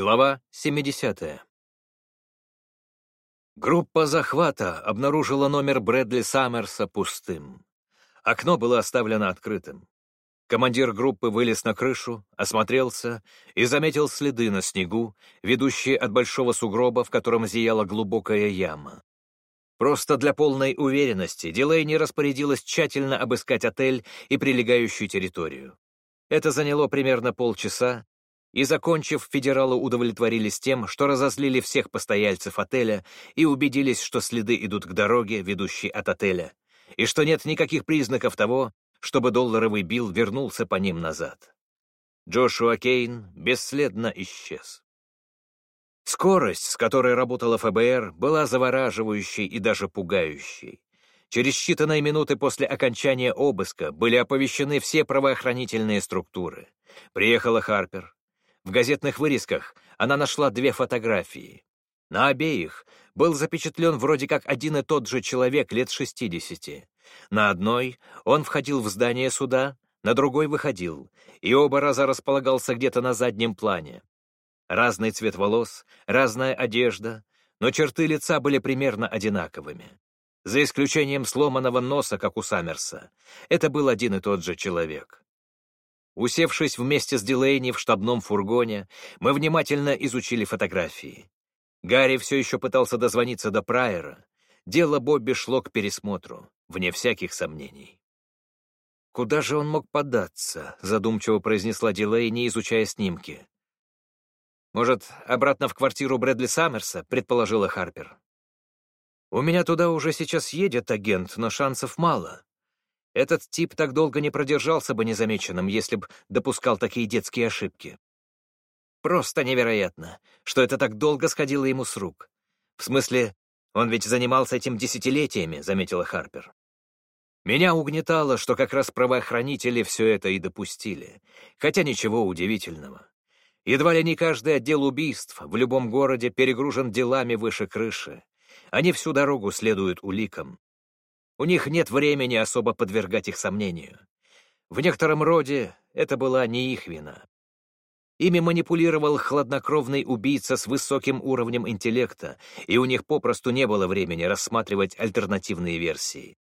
Глава 70. Группа захвата обнаружила номер Брэдли Саммерса пустым. Окно было оставлено открытым. Командир группы вылез на крышу, осмотрелся и заметил следы на снегу, ведущие от большого сугроба, в котором зияла глубокая яма. Просто для полной уверенности Дилейни распорядилась тщательно обыскать отель и прилегающую территорию. Это заняло примерно полчаса, и, закончив, федералы удовлетворились тем, что разозлили всех постояльцев отеля и убедились, что следы идут к дороге, ведущей от отеля, и что нет никаких признаков того, чтобы долларовый Билл вернулся по ним назад. Джошуа Кейн бесследно исчез. Скорость, с которой работала ФБР, была завораживающей и даже пугающей. Через считанные минуты после окончания обыска были оповещены все правоохранительные структуры. Приехала Харпер, в газетных вырезках она нашла две фотографии. На обеих был запечатлен вроде как один и тот же человек лет 60. На одной он входил в здание суда, на другой выходил, и оба раза располагался где-то на заднем плане. Разный цвет волос, разная одежда, но черты лица были примерно одинаковыми. За исключением сломанного носа, как у Саммерса, это был один и тот же человек. Усевшись вместе с Дилейни в штабном фургоне, мы внимательно изучили фотографии. Гарри все еще пытался дозвониться до Прайера. Дело Бобби шло к пересмотру, вне всяких сомнений. «Куда же он мог податься?» — задумчиво произнесла Дилейни, изучая снимки. «Может, обратно в квартиру Брэдли Саммерса?» — предположила Харпер. «У меня туда уже сейчас едет агент, но шансов мало. Этот тип так долго не продержался бы незамеченным, если б допускал такие детские ошибки. Просто невероятно, что это так долго сходило ему с рук. В смысле, он ведь занимался этим десятилетиями, заметила Харпер. Меня угнетало, что как раз правоохранители все это и допустили, хотя ничего удивительного. Едва ли не каждый отдел убийств в любом городе перегружен делами выше крыши. Они всю дорогу следуют уликам. У них нет времени особо подвергать их сомнению. В некотором роде это была не их вина. Ими манипулировал хладнокровный убийца с высоким уровнем интеллекта, и у них попросту не было времени рассматривать альтернативные версии.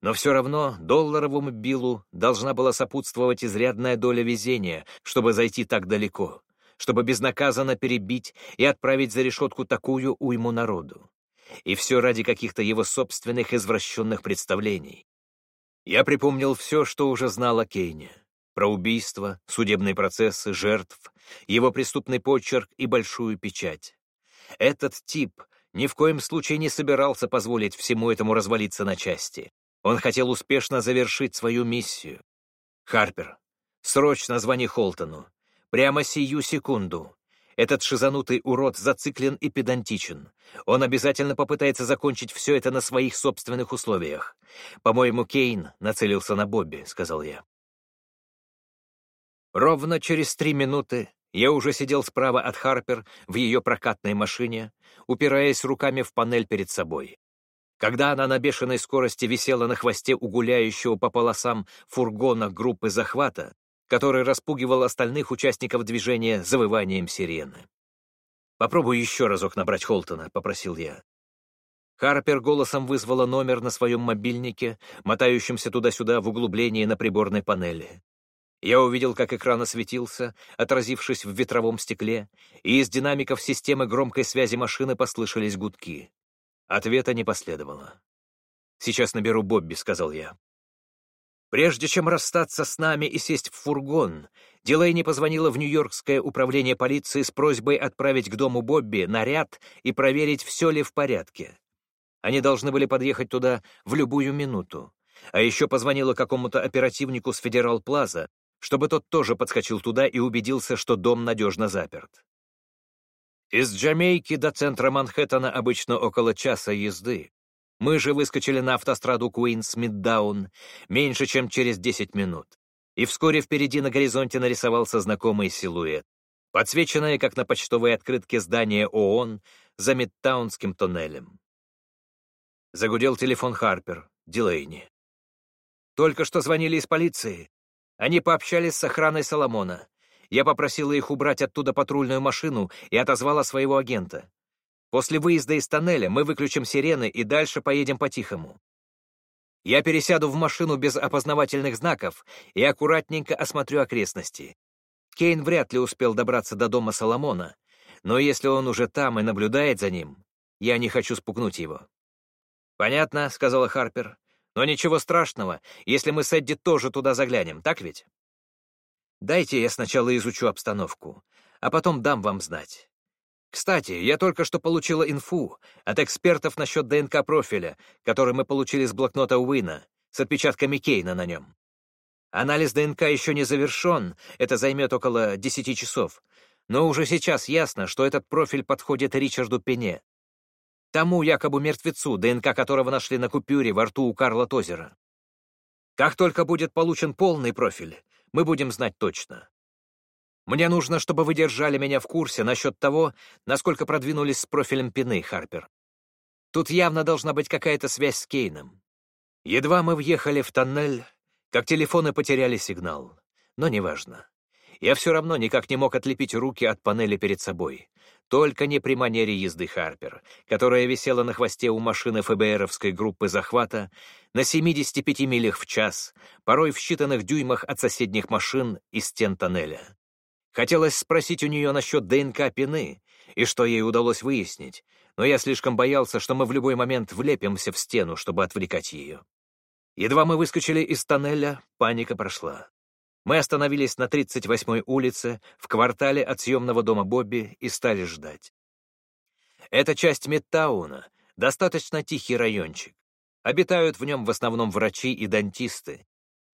Но все равно долларовому Биллу должна была сопутствовать изрядная доля везения, чтобы зайти так далеко, чтобы безнаказанно перебить и отправить за решетку такую уйму народу. И все ради каких-то его собственных извращенных представлений. Я припомнил все, что уже знал о Кейне. Про убийства, судебные процессы, жертв, его преступный почерк и большую печать. Этот тип ни в коем случае не собирался позволить всему этому развалиться на части. Он хотел успешно завершить свою миссию. «Харпер, срочно звони Холтону. Прямо сию секунду. Этот шизанутый урод зациклен и педантичен. Он обязательно попытается закончить все это на своих собственных условиях. По-моему, Кейн нацелился на Бобби, — сказал я. Ровно через три минуты я уже сидел справа от Харпер в ее прокатной машине, упираясь руками в панель перед собой. Когда она на бешеной скорости висела на хвосте у гуляющего по полосам фургона группы захвата, который распугивал остальных участников движения завыванием сирены. «Попробуй еще разок набрать Холтона», — попросил я. Харпер голосом вызвала номер на своем мобильнике, мотающемся туда-сюда в углублении на приборной панели. Я увидел, как экран осветился, отразившись в ветровом стекле, и из динамиков системы громкой связи машины послышались гудки. Ответа не последовало. «Сейчас наберу Бобби», — сказал я. Прежде чем расстаться с нами и сесть в фургон, Дилейни позвонила в Нью-Йоркское управление полиции с просьбой отправить к дому Бобби наряд и проверить, все ли в порядке. Они должны были подъехать туда в любую минуту. А еще позвонила какому-то оперативнику с Федерал Плаза, чтобы тот тоже подскочил туда и убедился, что дом надежно заперт. Из Джамейки до центра Манхэттена обычно около часа езды. Мы же выскочили на автостраду Куинс-Миддаун меньше, чем через 10 минут. И вскоре впереди на горизонте нарисовался знакомый силуэт, подсвеченное, как на почтовой открытке, здание ООН за Мидтаунским тоннелем. Загудел телефон Харпер, Дилейни. Только что звонили из полиции. Они пообщались с охраной Соломона. я попросила их убрать оттуда патрульную машину и отозвала своего агента. После выезда из тоннеля мы выключим сирены и дальше поедем по-тихому. Я пересяду в машину без опознавательных знаков и аккуратненько осмотрю окрестности. Кейн вряд ли успел добраться до дома Соломона, но если он уже там и наблюдает за ним, я не хочу спугнуть его. «Понятно», — сказала Харпер. «Но ничего страшного, если мы с Эдди тоже туда заглянем, так ведь?» «Дайте я сначала изучу обстановку, а потом дам вам знать. Кстати, я только что получила инфу от экспертов насчет ДНК-профиля, который мы получили с блокнота Уина, с отпечатками Кейна на нем. Анализ ДНК еще не завершен, это займет около 10 часов, но уже сейчас ясно, что этот профиль подходит Ричарду Пене, тому якобы мертвецу, ДНК которого нашли на купюре во рту у Карла Тозера. Как только будет получен полный профиль, мы будем знать точно. Мне нужно, чтобы вы держали меня в курсе насчет того, насколько продвинулись с профилем Пины, Харпер. Тут явно должна быть какая-то связь с Кейном. Едва мы въехали в тоннель, как телефоны потеряли сигнал. Но неважно. Я все равно никак не мог отлепить руки от панели перед собой. Только не при манере езды Харпер, которая висела на хвосте у машины ФБРовской группы захвата на 75 милях в час, порой в считанных дюймах от соседних машин и стен тоннеля. Хотелось спросить у нее насчет ДНК Пины и что ей удалось выяснить, но я слишком боялся, что мы в любой момент влепимся в стену, чтобы отвлекать ее. Едва мы выскочили из тоннеля, паника прошла. Мы остановились на 38-й улице, в квартале от съемного дома Бобби, и стали ждать. Эта часть Мидтауна — достаточно тихий райончик. Обитают в нем в основном врачи и дантисты,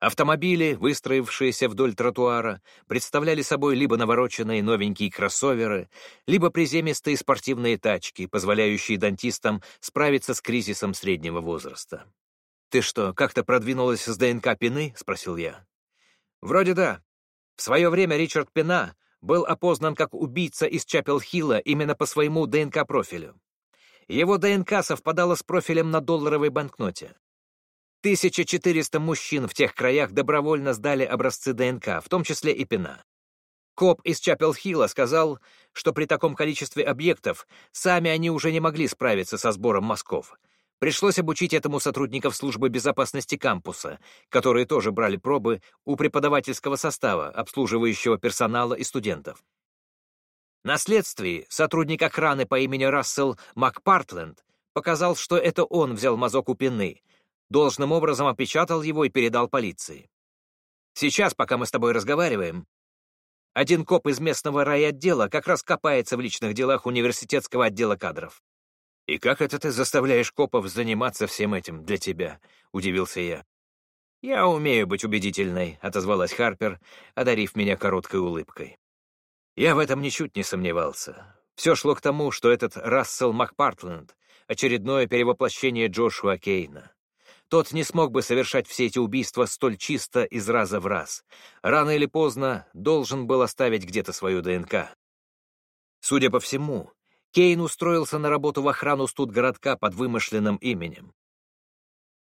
Автомобили, выстроившиеся вдоль тротуара, представляли собой либо навороченные новенькие кроссоверы, либо приземистые спортивные тачки, позволяющие дантистам справиться с кризисом среднего возраста. «Ты что, как-то продвинулась с ДНК Пины?» — спросил я. «Вроде да. В свое время Ричард Пина был опознан как убийца из Чапел-Хилла именно по своему ДНК-профилю. Его ДНК совпадало с профилем на долларовой банкноте. 1400 мужчин в тех краях добровольно сдали образцы ДНК, в том числе и Пина. Коп из Чапел-Хилла сказал, что при таком количестве объектов сами они уже не могли справиться со сбором мазков. Пришлось обучить этому сотрудников службы безопасности кампуса, которые тоже брали пробы у преподавательского состава, обслуживающего персонала и студентов. На следствии сотрудник охраны по имени Рассел Макпартленд показал, что это он взял мазок у Пины, должным образом опечатал его и передал полиции. Сейчас, пока мы с тобой разговариваем, один коп из местного райотдела как раз копается в личных делах университетского отдела кадров. «И как это ты заставляешь копов заниматься всем этим для тебя?» — удивился я. «Я умею быть убедительной», — отозвалась Харпер, одарив меня короткой улыбкой. Я в этом ничуть не сомневался. Все шло к тому, что этот Рассел Макпартленд — очередное перевоплощение Джошуа Кейна. Тот не смог бы совершать все эти убийства столь чисто из раза в раз. Рано или поздно должен был оставить где-то свою ДНК. Судя по всему, Кейн устроился на работу в охрану студгородка под вымышленным именем.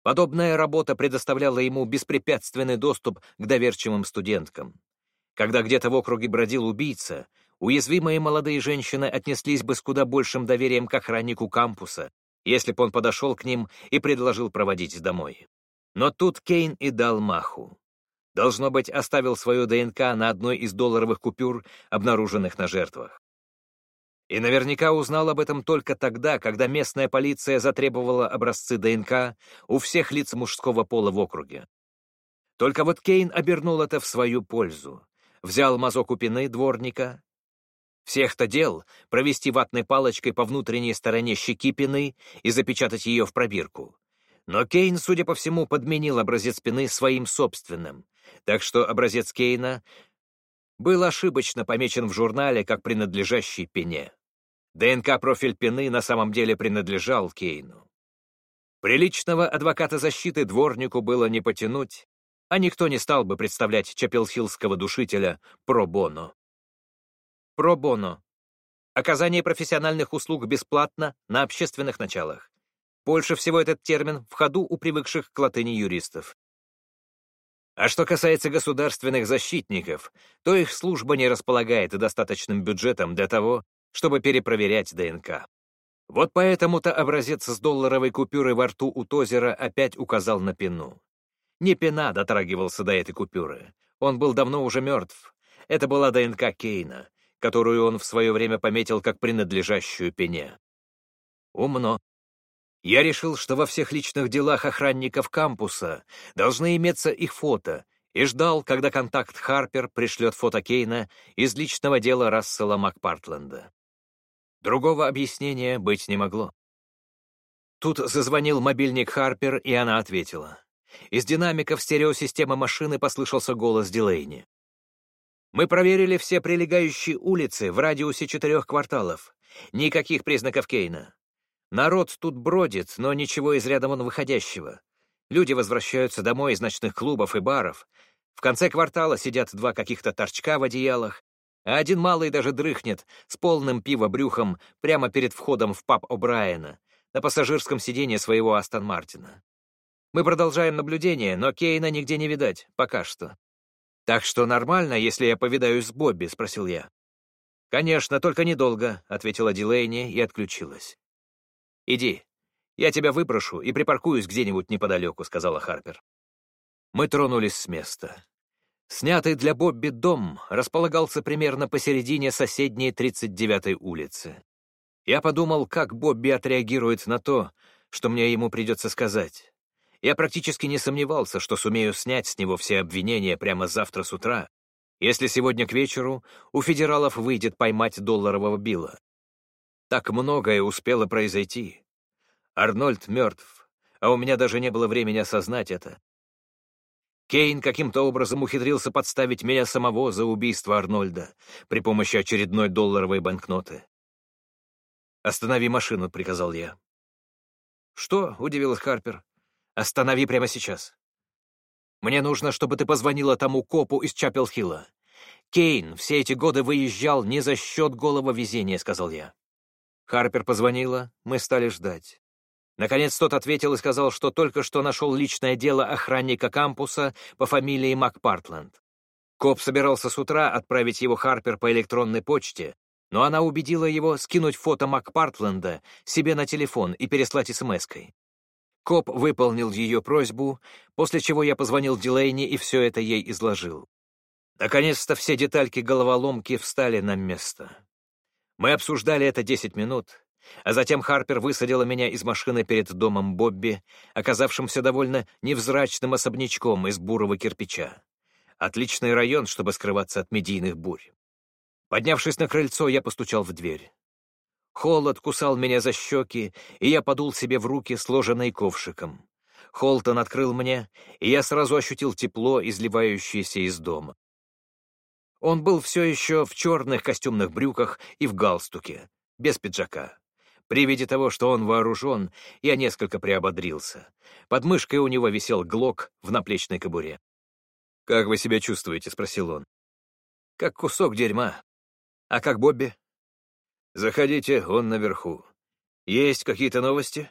Подобная работа предоставляла ему беспрепятственный доступ к доверчивым студенткам. Когда где-то в округе бродил убийца, уязвимые молодые женщины отнеслись бы с куда большим доверием к охраннику кампуса, если бы он подошел к ним и предложил проводить домой. Но тут Кейн и дал маху. Должно быть, оставил свою ДНК на одной из долларовых купюр, обнаруженных на жертвах. И наверняка узнал об этом только тогда, когда местная полиция затребовала образцы ДНК у всех лиц мужского пола в округе. Только вот Кейн обернул это в свою пользу. Взял мазок у пины дворника, Всех-то дел провести ватной палочкой по внутренней стороне щеки пины и запечатать ее в пробирку. Но Кейн, судя по всему, подменил образец пины своим собственным, так что образец Кейна был ошибочно помечен в журнале как принадлежащий пене. ДНК-профиль пены на самом деле принадлежал Кейну. Приличного адвоката защиты дворнику было не потянуть, а никто не стал бы представлять чапелхилского душителя про боно. Пробоно. Оказание профессиональных услуг бесплатно на общественных началах. Больше всего этот термин в ходу у привыкших к латыни юристов. А что касается государственных защитников, то их служба не располагает достаточным бюджетом для того, чтобы перепроверять ДНК. Вот поэтому-то образец с долларовой купюрой во рту у Тозера опять указал на Пину. Не Пина дотрагивался до этой купюры. Он был давно уже мертв. Это была ДНК Кейна, которую он в свое время пометил как принадлежащую Пене. Умно. Я решил, что во всех личных делах охранников кампуса должны иметься их фото, и ждал, когда контакт Харпер пришлет фото Кейна из личного дела Рассела Макпартленда. Другого объяснения быть не могло. Тут зазвонил мобильник Харпер, и она ответила. Из динамиков стереосистемы машины послышался голос Дилейни. «Мы проверили все прилегающие улицы в радиусе четырех кварталов. Никаких признаков Кейна. Народ тут бродит, но ничего из ряда вон выходящего. Люди возвращаются домой из ночных клубов и баров. В конце квартала сидят два каких-то торчка в одеялах, а один малый даже дрыхнет с полным пивобрюхом прямо перед входом в паб О'Брайена на пассажирском сиденье своего Астон Мартина. Мы продолжаем наблюдение, но Кейна нигде не видать, пока что. «Так что нормально, если я повидаюсь с Бобби?» — спросил я. «Конечно, только недолго», — ответила Дилейни и отключилась. «Иди, я тебя выпрошу и припаркуюсь где-нибудь неподалеку», — сказала Харпер. Мы тронулись с места. Снятый для Бобби дом располагался примерно посередине соседней 39-й улицы. Я подумал, как Бобби отреагирует на то, что мне ему придется сказать. Я практически не сомневался, что сумею снять с него все обвинения прямо завтра с утра, если сегодня к вечеру у федералов выйдет поймать долларового Билла. Так многое успело произойти. Арнольд мертв, а у меня даже не было времени осознать это. Кейн каким-то образом ухитрился подставить меня самого за убийство Арнольда при помощи очередной долларовой банкноты. «Останови машину», — приказал я. «Что?» — удивилась Харпер. «Останови прямо сейчас. Мне нужно, чтобы ты позвонила тому копу из Чапел-Хилла. Кейн все эти годы выезжал не за счет голого везения», — сказал я. Харпер позвонила, мы стали ждать. Наконец тот ответил и сказал, что только что нашел личное дело охранника кампуса по фамилии Макпартленд. Коп собирался с утра отправить его Харпер по электронной почте, но она убедила его скинуть фото Макпартленда себе на телефон и переслать смс-кой. Коп выполнил ее просьбу, после чего я позвонил Дилейни и все это ей изложил. Наконец-то все детальки головоломки встали на место. Мы обсуждали это 10 минут, а затем Харпер высадила меня из машины перед домом Бобби, оказавшимся довольно невзрачным особнячком из бурого кирпича. Отличный район, чтобы скрываться от медийных бурь. Поднявшись на крыльцо, я постучал в дверь. Холод кусал меня за щеки, и я подул себе в руки, сложенные ковшиком. Холтон открыл мне, и я сразу ощутил тепло, изливающееся из дома. Он был все еще в черных костюмных брюках и в галстуке, без пиджака. При виде того, что он вооружен, я несколько приободрился. Под мышкой у него висел глок в наплечной кобуре. «Как вы себя чувствуете?» — спросил он. «Как кусок дерьма. А как Бобби?» «Заходите, он наверху. Есть какие-то новости?»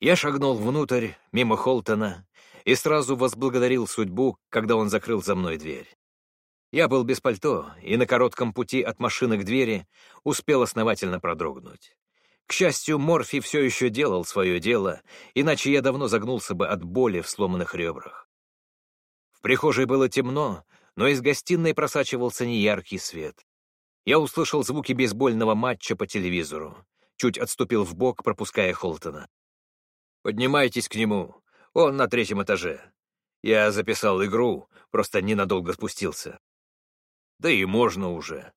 Я шагнул внутрь, мимо Холтона, и сразу возблагодарил судьбу, когда он закрыл за мной дверь. Я был без пальто, и на коротком пути от машины к двери успел основательно продрогнуть. К счастью, Морфи все еще делал свое дело, иначе я давно загнулся бы от боли в сломанных ребрах. В прихожей было темно, но из гостиной просачивался неяркий свет. Я услышал звуки бейсбольного матча по телевизору. Чуть отступил в бок, пропуская Холтона. «Поднимайтесь к нему. Он на третьем этаже. Я записал игру, просто ненадолго спустился. Да и можно уже.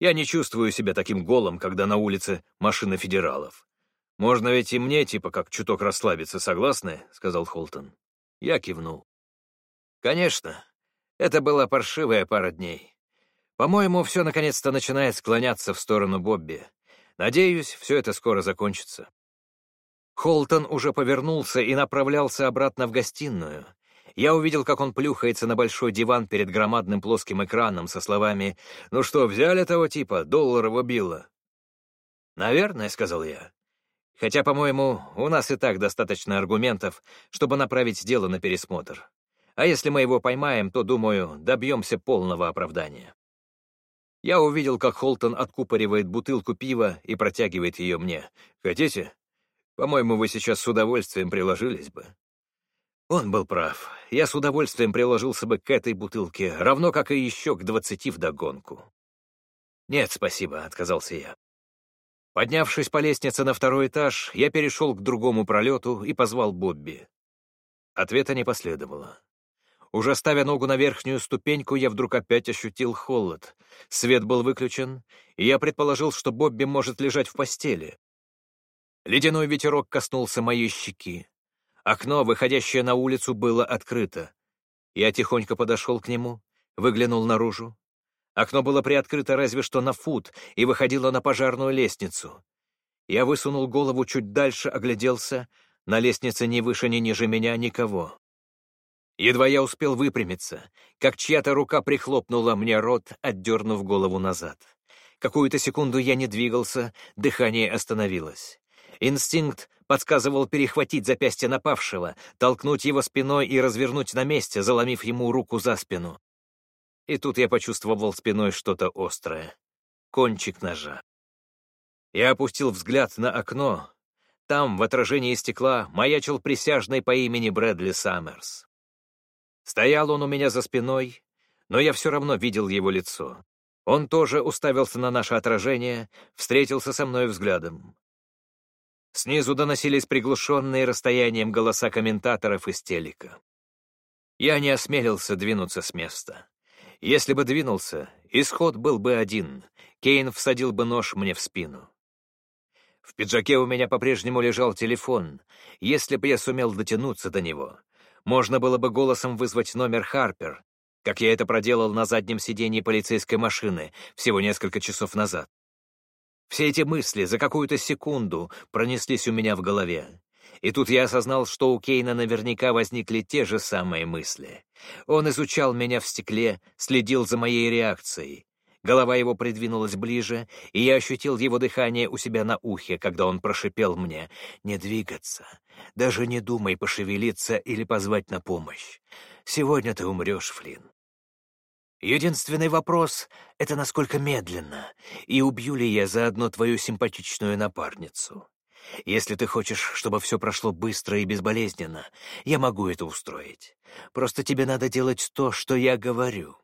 Я не чувствую себя таким голым, когда на улице машина федералов. Можно ведь и мне, типа, как чуток расслабиться, согласны?» — сказал Холтон. Я кивнул. «Конечно. Это была паршивая пара дней. По-моему, все наконец-то начинает склоняться в сторону Бобби. Надеюсь, все это скоро закончится». Холтон уже повернулся и направлялся обратно в гостиную, я увидел, как он плюхается на большой диван перед громадным плоским экраном со словами «Ну что, взяли того типа, долларово билла?» «Наверное», — сказал я. «Хотя, по-моему, у нас и так достаточно аргументов, чтобы направить дело на пересмотр. А если мы его поймаем, то, думаю, добьемся полного оправдания. Я увидел, как Холтон откупоривает бутылку пива и протягивает ее мне. «Хотите? По-моему, вы сейчас с удовольствием приложились бы». Он был прав. Я с удовольствием приложился бы к этой бутылке, равно как и еще к двадцати вдогонку. «Нет, спасибо», — отказался я. Поднявшись по лестнице на второй этаж, я перешел к другому пролету и позвал Бобби. Ответа не последовало. Уже ставя ногу на верхнюю ступеньку, я вдруг опять ощутил холод. Свет был выключен, и я предположил, что Бобби может лежать в постели. Ледяной ветерок коснулся моей щеки. Окно, выходящее на улицу, было открыто. Я тихонько подошел к нему, выглянул наружу. Окно было приоткрыто разве что на фут и выходило на пожарную лестницу. Я высунул голову чуть дальше, огляделся. На лестнице ни выше, ни ниже меня никого. Едва я успел выпрямиться, как чья-то рука прихлопнула мне рот, отдернув голову назад. Какую-то секунду я не двигался, дыхание остановилось. Инстинкт подсказывал перехватить запястье напавшего, толкнуть его спиной и развернуть на месте, заломив ему руку за спину. И тут я почувствовал спиной что-то острое. Кончик ножа. Я опустил взгляд на окно. Там, в отражении стекла, маячил присяжный по имени Брэдли Саммерс. Стоял он у меня за спиной, но я все равно видел его лицо. Он тоже уставился на наше отражение, встретился со мной взглядом. Снизу доносились приглушенные расстоянием голоса комментаторов из телека. Я не осмелился двинуться с места. Если бы двинулся, исход был бы один. Кейн всадил бы нож мне в спину. В пиджаке у меня по-прежнему лежал телефон. Если бы я сумел дотянуться до него, можно было бы голосом вызвать номер Харпер, как я это проделал на заднем сидении полицейской машины всего несколько часов назад. Все эти мысли за какую-то секунду пронеслись у меня в голове. И тут я осознал, что у Кейна наверняка возникли те же самые мысли. Он изучал меня в стекле, следил за моей реакцией. Голова его придвинулась ближе, и я ощутил его дыхание у себя на ухе, когда он прошипел мне «Не двигаться, даже не думай пошевелиться или позвать на помощь. Сегодня ты умрешь, Флинн». Единственный вопрос — это насколько медленно, и убью ли я заодно твою симпатичную напарницу. Если ты хочешь, чтобы все прошло быстро и безболезненно, я могу это устроить. Просто тебе надо делать то, что я говорю.